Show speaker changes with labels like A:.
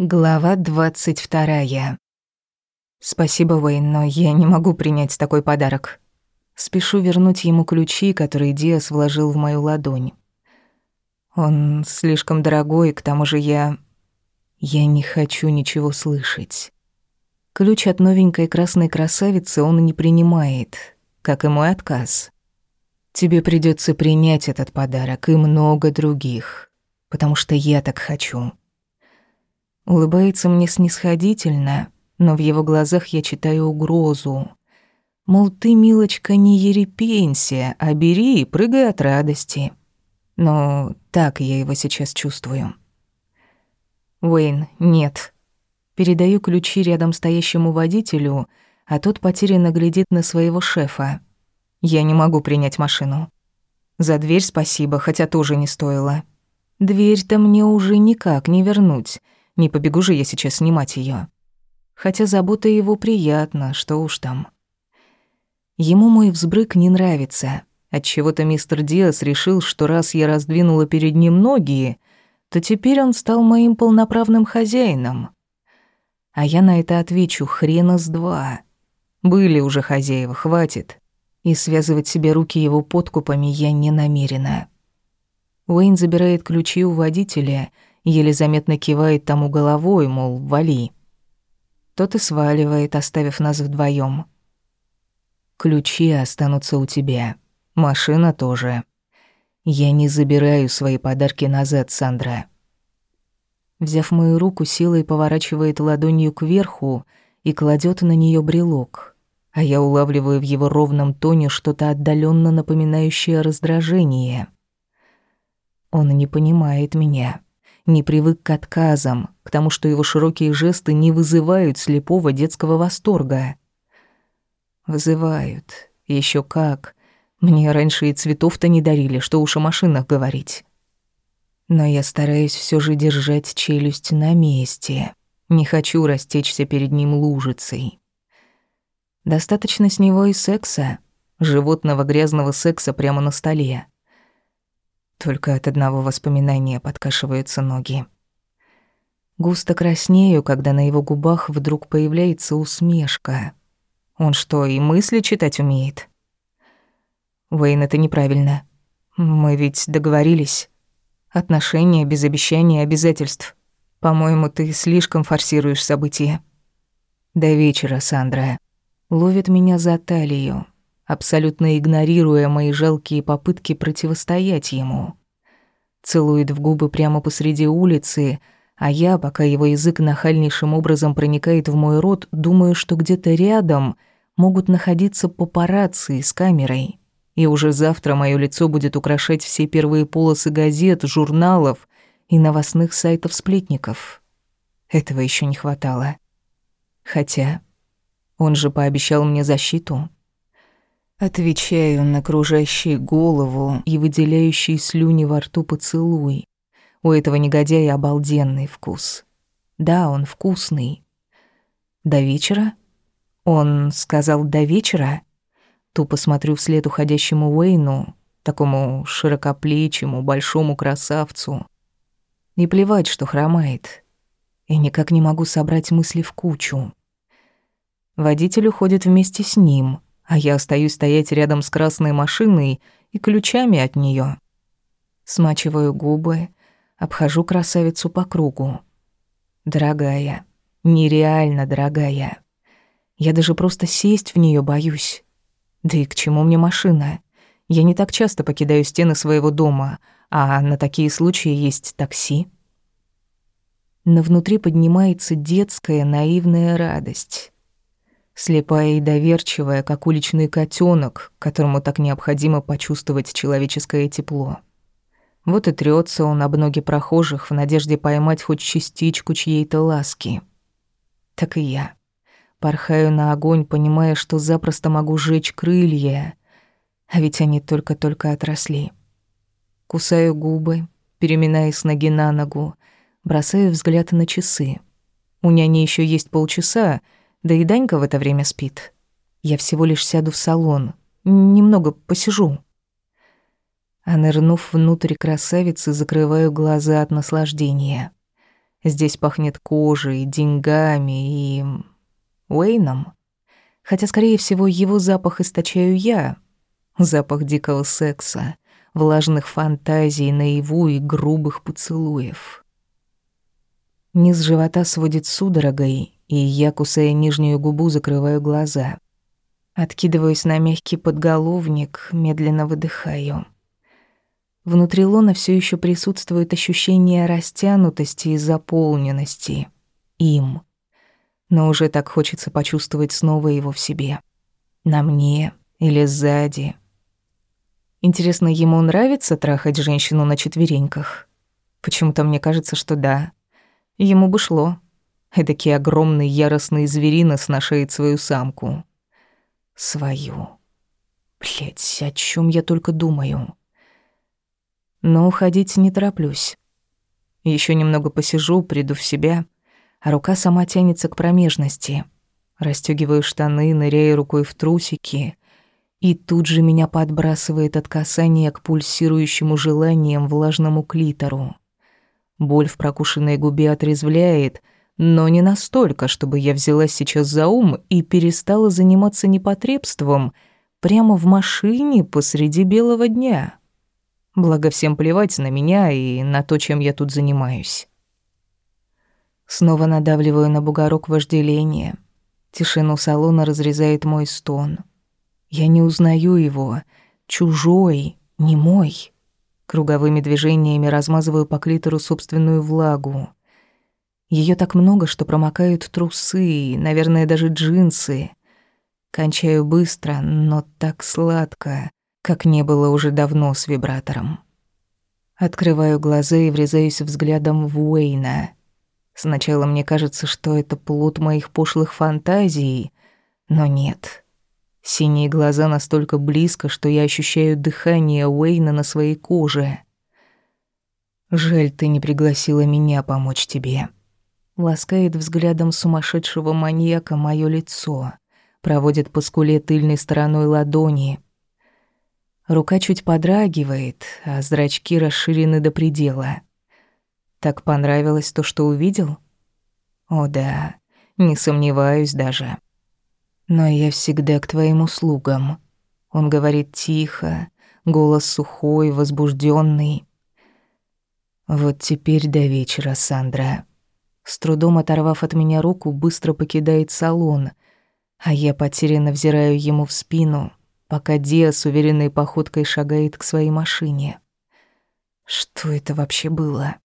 A: Глава двадцать вторая. Спасибо, Уэйн, но я не могу принять такой подарок. Спешу вернуть ему ключи, которые Диас вложил в мою ладонь. Он слишком дорогой, к тому же я... Я не хочу ничего слышать. Ключ от новенькой красной красавицы он не принимает, как и мой отказ. Тебе придется принять этот подарок и много других, потому что я так хочу. Улыбается мне снисходительно, но в его глазах я читаю угрозу. Мол, ты, милочка, не ерепенься, а бери и прыгай от радости. Но так я его сейчас чувствую. Уэйн, нет. Передаю ключи рядом стоящему водителю, а тот потерянно глядит на своего шефа. Я не могу принять машину. За дверь спасибо, хотя тоже не стоило. Дверь-то мне уже никак не вернуть. Не побегу же я сейчас снимать ее. Хотя забота его приятна, что уж там. Ему мой взбрык не нравится. Отчего-то мистер Диас решил, что раз я раздвинула перед ним ноги, то теперь он стал моим полноправным хозяином. А я на это отвечу хрена с два. Были уже хозяева, хватит. И связывать себе руки его подкупами я не намерена. Уэйн забирает ключи у водителя — еле заметно кивает тому головой, мол, вали. Тот и сваливает, оставив нас вдвоем. Ключи останутся у тебя. Машина тоже. Я не забираю свои подарки назад, Сандра. Взяв мою руку, силой поворачивает ладонью кверху и кладет на нее брелок. А я улавливаю в его ровном тоне что-то отдаленно напоминающее раздражение. Он не понимает меня не привык к отказам, к тому, что его широкие жесты не вызывают слепого детского восторга. Вызывают. Еще как. Мне раньше и цветов-то не дарили, что уж о машинах говорить. Но я стараюсь все же держать челюсть на месте. Не хочу растечься перед ним лужицей. Достаточно с него и секса, животного грязного секса прямо на столе. Только от одного воспоминания подкашиваются ноги. Густо краснею, когда на его губах вдруг появляется усмешка. Он что, и мысли читать умеет? Уэйн, это неправильно. Мы ведь договорились. Отношения без обещания и обязательств. По-моему, ты слишком форсируешь события. До вечера, Сандра. Ловит меня за талию, абсолютно игнорируя мои жалкие попытки противостоять ему. Целует в губы прямо посреди улицы, а я, пока его язык нахальнейшим образом проникает в мой рот, думаю, что где-то рядом могут находиться папарацци с камерой. И уже завтра мое лицо будет украшать все первые полосы газет, журналов и новостных сайтов сплетников. Этого еще не хватало. Хотя он же пообещал мне защиту. Отвечаю на кружащий голову и выделяющий слюни во рту поцелуй. У этого негодяя обалденный вкус. Да, он вкусный. До вечера? Он сказал «до вечера»? Тупо смотрю вслед уходящему Уэйну, такому широкоплечему, большому красавцу. И плевать, что хромает. И никак не могу собрать мысли в кучу. Водитель уходит вместе с ним — а я остаюсь стоять рядом с красной машиной и ключами от нее. Смачиваю губы, обхожу красавицу по кругу. Дорогая, нереально дорогая. Я даже просто сесть в нее боюсь. Да и к чему мне машина? Я не так часто покидаю стены своего дома, а на такие случаи есть такси. Но внутри поднимается детская наивная радость слепая и доверчивая, как уличный котенок, которому так необходимо почувствовать человеческое тепло. Вот и трется он об ноги прохожих в надежде поймать хоть частичку чьей-то ласки. Так и я. Порхаю на огонь, понимая, что запросто могу жечь крылья, а ведь они только-только отросли. Кусаю губы, переминаясь с ноги на ногу, бросаю взгляд на часы. У няни еще есть полчаса, да и Данька в это время спит. Я всего лишь сяду в салон, немного посижу. А нырнув внутрь красавицы, закрываю глаза от наслаждения. Здесь пахнет кожей, деньгами и... Уэйном. Хотя, скорее всего, его запах источаю я. Запах дикого секса, влажных фантазий, наяву и грубых поцелуев. Низ живота сводит судорогой, и я, кусая нижнюю губу, закрываю глаза. Откидываюсь на мягкий подголовник, медленно выдыхаю. Внутри лона все еще присутствует ощущение растянутости и заполненности. Им. Но уже так хочется почувствовать снова его в себе. На мне или сзади. Интересно, ему нравится трахать женщину на четвереньках? Почему-то мне кажется, что да. Ему бы шло. Эдакий огромный яростный зверинос нашеет свою самку. Свою. Блять, о чем я только думаю. Но уходить не тороплюсь. Еще немного посижу, приду в себя, а рука сама тянется к промежности. Растёгиваю штаны, ныряю рукой в трусики, и тут же меня подбрасывает от касания к пульсирующему желанием влажному клитору. Боль в прокушенной губе отрезвляет, но не настолько, чтобы я взялась сейчас за ум и перестала заниматься непотребством прямо в машине посреди белого дня. Благо всем плевать на меня и на то, чем я тут занимаюсь. Снова надавливаю на бугорок вожделения. Тишину салона разрезает мой стон. Я не узнаю его. Чужой, не мой. Круговыми движениями размазываю по клитору собственную влагу. Ее так много, что промокают трусы, наверное, даже джинсы. Кончаю быстро, но так сладко, как не было уже давно с вибратором. Открываю глаза и врезаюсь взглядом в Уэйна. Сначала мне кажется, что это плод моих пошлых фантазий, но нет. Синие глаза настолько близко, что я ощущаю дыхание Уэйна на своей коже. «Жаль, ты не пригласила меня помочь тебе». Ласкает взглядом сумасшедшего маньяка моё лицо, проводит по скуле тыльной стороной ладони. Рука чуть подрагивает, а зрачки расширены до предела. Так понравилось то, что увидел? О да, не сомневаюсь даже. Но я всегда к твоим услугам. Он говорит тихо, голос сухой, возбужденный. Вот теперь до вечера, Сандра. С трудом оторвав от меня руку, быстро покидает салон, а я потерянно взираю ему в спину, пока Диа с уверенной походкой шагает к своей машине. Что это вообще было?